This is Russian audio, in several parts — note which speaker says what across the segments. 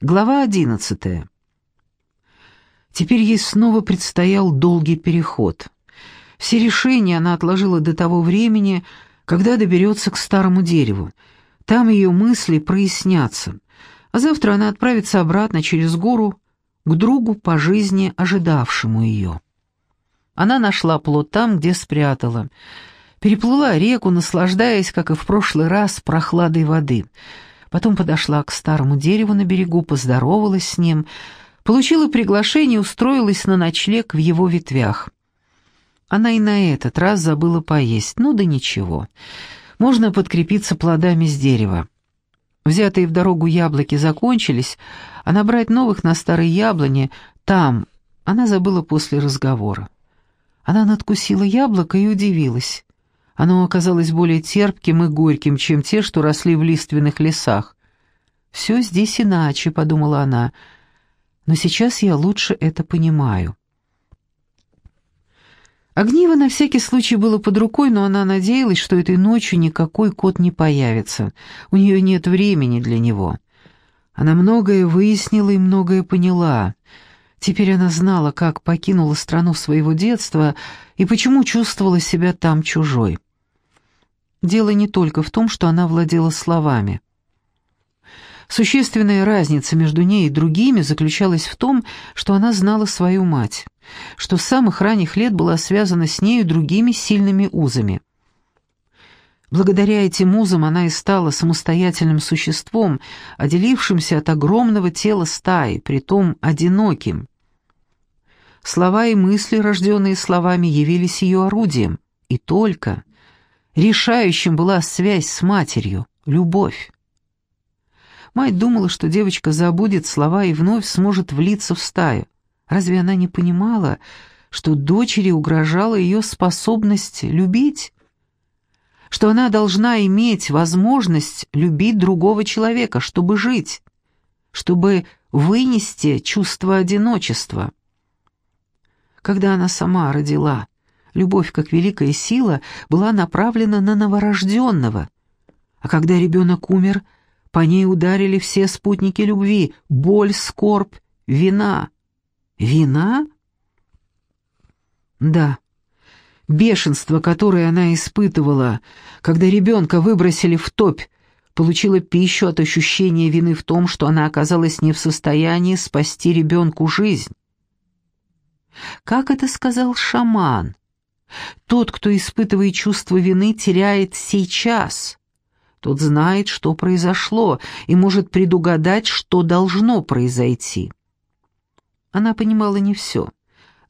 Speaker 1: Глава одиннадцатая. Теперь ей снова предстоял долгий переход. Все решения она отложила до того времени, когда доберется к старому дереву. Там ее мысли прояснятся, а завтра она отправится обратно через гору к другу по жизни, ожидавшему ее. Она нашла плод там, где спрятала. Переплыла реку, наслаждаясь, как и в прошлый раз, прохладой воды — Потом подошла к старому дереву на берегу, поздоровалась с ним, получила приглашение устроилась на ночлег в его ветвях. Она и на этот раз забыла поесть, ну да ничего. Можно подкрепиться плодами с дерева. Взятые в дорогу яблоки закончились, а набрать новых на старой яблоне там она забыла после разговора. Она надкусила яблоко и удивилась. Оно оказалось более терпким и горьким, чем те, что росли в лиственных лесах. «Все здесь иначе», — подумала она, — «но сейчас я лучше это понимаю». Огниво на всякий случай было под рукой, но она надеялась, что этой ночью никакой кот не появится. У нее нет времени для него. Она многое выяснила и многое поняла. Теперь она знала, как покинула страну своего детства и почему чувствовала себя там чужой. Дело не только в том, что она владела словами. Существенная разница между ней и другими заключалась в том, что она знала свою мать, что с самых ранних лет была связана с нею другими сильными узами. Благодаря этим узам она и стала самостоятельным существом, отделившимся от огромного тела стаи, притом одиноким. Слова и мысли, рожденные словами, явились ее орудием, и только – Решающим была связь с матерью, любовь. Мать думала, что девочка забудет слова и вновь сможет влиться в стаю. Разве она не понимала, что дочери угрожала ее способность любить? Что она должна иметь возможность любить другого человека, чтобы жить, чтобы вынести чувство одиночества. Когда она сама родила, Любовь, как великая сила, была направлена на новорожденного. А когда ребенок умер, по ней ударили все спутники любви — боль, скорбь, вина. Вина? Да. Бешенство, которое она испытывала, когда ребенка выбросили в топь, получила пищу от ощущения вины в том, что она оказалась не в состоянии спасти ребенку жизнь. Как это сказал шаман? Тот, кто испытывает чувство вины, теряет сейчас. Тот знает, что произошло, и может предугадать, что должно произойти. Она понимала не все.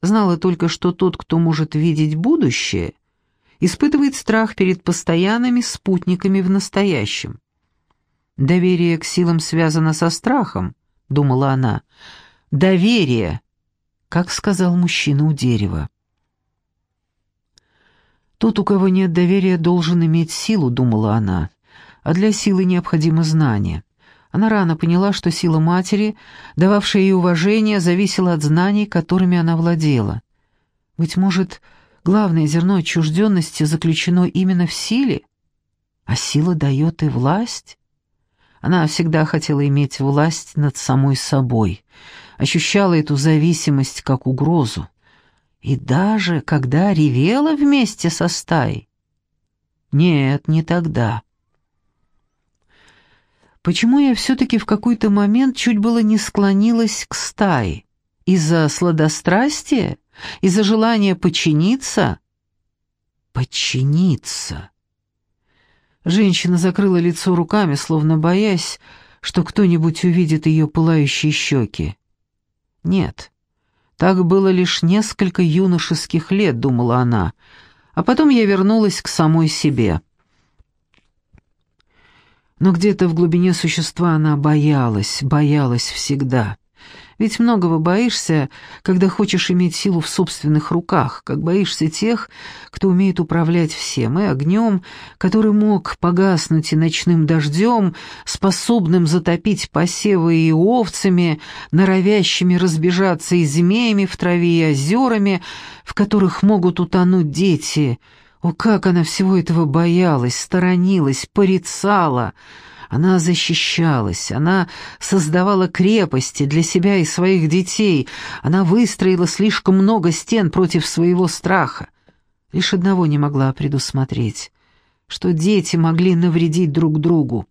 Speaker 1: Знала только, что тот, кто может видеть будущее, испытывает страх перед постоянными спутниками в настоящем. «Доверие к силам связано со страхом», — думала она. «Доверие», — как сказал мужчина у дерева. «Тот, у кого нет доверия, должен иметь силу», — думала она. «А для силы необходимо знание». Она рано поняла, что сила матери, дававшая ей уважение, зависела от знаний, которыми она владела. Быть может, главное зерно отчужденности заключено именно в силе? А сила дает и власть? Она всегда хотела иметь власть над самой собой, ощущала эту зависимость как угрозу. И даже когда ревела вместе со стаей? Нет, не тогда. Почему я все-таки в какой-то момент чуть было не склонилась к стае? Из-за сладострастия? Из-за желания подчиниться? Подчиниться. Женщина закрыла лицо руками, словно боясь, что кто-нибудь увидит ее пылающие щеки. Нет, так было лишь несколько юношеских лет, думала она, а потом я вернулась к самой себе. Но где-то в глубине существа она боялась, боялась всегда. Ведь многого боишься, когда хочешь иметь силу в собственных руках, как боишься тех, кто умеет управлять всем, и огнем, который мог погаснуть и ночным дождем, способным затопить посевы и овцами, норовящими разбежаться и змеями в траве и озерами, в которых могут утонуть дети. О, как она всего этого боялась, сторонилась, порицала! Она защищалась, она создавала крепости для себя и своих детей, она выстроила слишком много стен против своего страха. Лишь одного не могла предусмотреть, что дети могли навредить друг другу.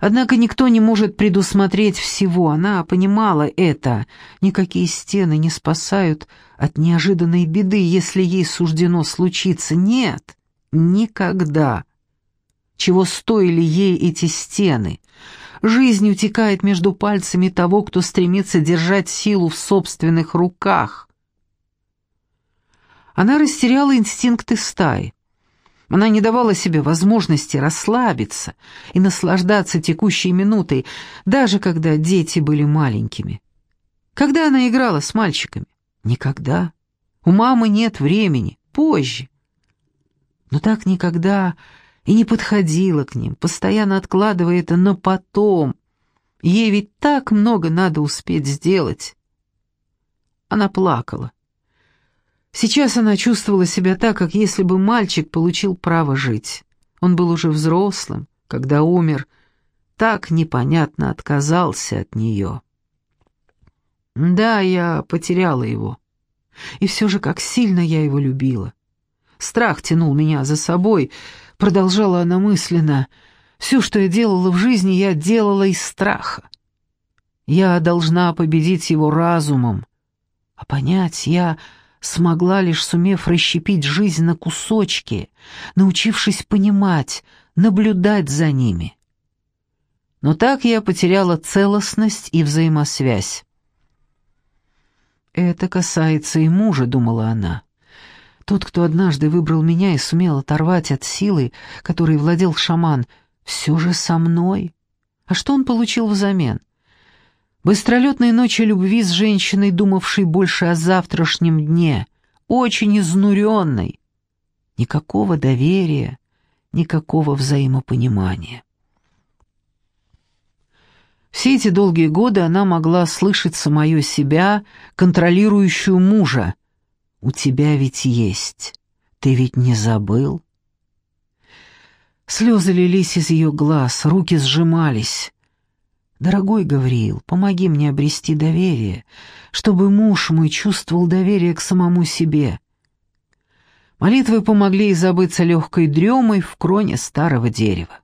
Speaker 1: Однако никто не может предусмотреть всего, она понимала это. Никакие стены не спасают от неожиданной беды, если ей суждено случиться. Нет, никогда чего стоили ей эти стены. Жизнь утекает между пальцами того, кто стремится держать силу в собственных руках. Она растеряла инстинкты стаи. Она не давала себе возможности расслабиться и наслаждаться текущей минутой, даже когда дети были маленькими. Когда она играла с мальчиками? Никогда. У мамы нет времени, позже. Но так никогда и не подходила к ним, постоянно откладывая это на потом. Ей ведь так много надо успеть сделать. Она плакала. Сейчас она чувствовала себя так, как если бы мальчик получил право жить. Он был уже взрослым, когда умер, так непонятно отказался от нее. Да, я потеряла его. И все же, как сильно я его любила. Страх тянул меня за собой — Продолжала она мысленно. «Все, что я делала в жизни, я делала из страха. Я должна победить его разумом. А понять я смогла, лишь сумев расщепить жизнь на кусочки, научившись понимать, наблюдать за ними. Но так я потеряла целостность и взаимосвязь. «Это касается и мужа», — думала она. Тот, кто однажды выбрал меня и сумел оторвать от силы, которой владел шаман, все же со мной. А что он получил взамен? Быстролетные ночи любви с женщиной, думавшей больше о завтрашнем дне, очень изнуренной. Никакого доверия, никакого взаимопонимания. Все эти долгие годы она могла слышать самое себя, контролирующую мужа, у тебя ведь есть. Ты ведь не забыл?» Слезы лились из ее глаз, руки сжимались. «Дорогой Гавриил, помоги мне обрести доверие, чтобы муж мой чувствовал доверие к самому себе». Молитвы помогли ей забыться легкой дремой в кроне старого дерева.